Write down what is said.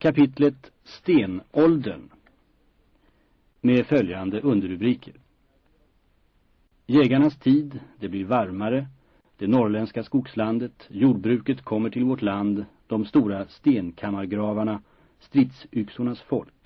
Kapitlet Stenåldern med följande underrubriker. Jägarnas tid, det blir varmare, det norrländska skogslandet, jordbruket kommer till vårt land, de stora stenkammargravarna, stridsyxornas folk.